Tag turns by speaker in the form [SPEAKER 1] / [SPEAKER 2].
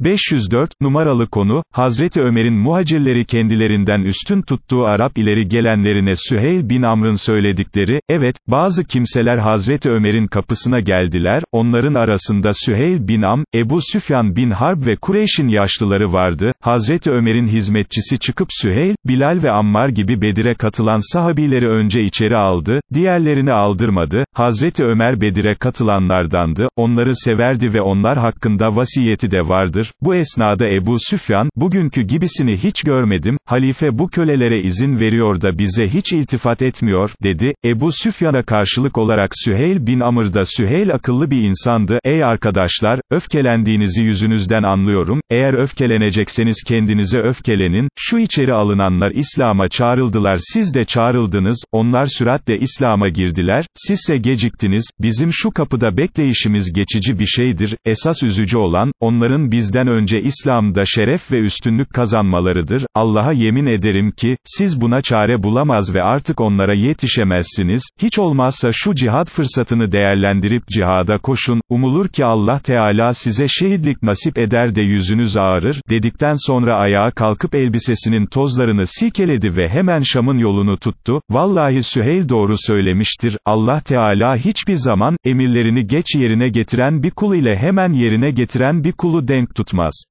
[SPEAKER 1] 504, numaralı konu, Hazreti Ömer'in muhacirleri kendilerinden üstün tuttuğu Arap ileri gelenlerine Süheyl bin Amr'ın söyledikleri, evet, bazı kimseler Hazreti Ömer'in kapısına geldiler, onların arasında Süheyl bin Am, Ebu Süfyan bin Harb ve Kureyş'in yaşlıları vardı, Hazreti Ömer'in hizmetçisi çıkıp Süheyl, Bilal ve Ammar gibi Bedir'e katılan sahabileri önce içeri aldı, diğerlerini aldırmadı, Hazreti Ömer Bedir'e katılanlardandı, onları severdi ve onlar hakkında vasiyeti de vardır, bu esnada Ebu Süfyan, bugünkü gibisini hiç görmedim, halife bu kölelere izin veriyor da bize hiç iltifat etmiyor, dedi, Ebu Süfyan'a karşılık olarak Süheyl bin Amr da Süheyl akıllı bir insandı, ey arkadaşlar, öfkelendiğinizi yüzünüzden anlıyorum, eğer öfkelenecekseniz kendinize öfkelenin, şu içeri alınanlar İslam'a çağrıldılar siz de çağrıldınız, onlar süratle İslam'a girdiler, sizse geciktiniz, bizim şu kapıda bekleyişimiz geçici bir şeydir, esas üzücü olan, onların bizden bizden önce İslam'da şeref ve üstünlük kazanmalarıdır, Allah'a yemin ederim ki, siz buna çare bulamaz ve artık onlara yetişemezsiniz, hiç olmazsa şu cihad fırsatını değerlendirip cihada koşun, umulur ki Allah Teala size şehitlik nasip eder de yüzünüz ağrır, dedikten sonra ayağa kalkıp elbisesinin tozlarını silkeledi ve hemen Şam'ın yolunu tuttu, vallahi Süheyl doğru söylemiştir, Allah Teala hiçbir zaman, emirlerini geç yerine getiren bir kul ile hemen yerine getiren bir kulu denk anlatmaz.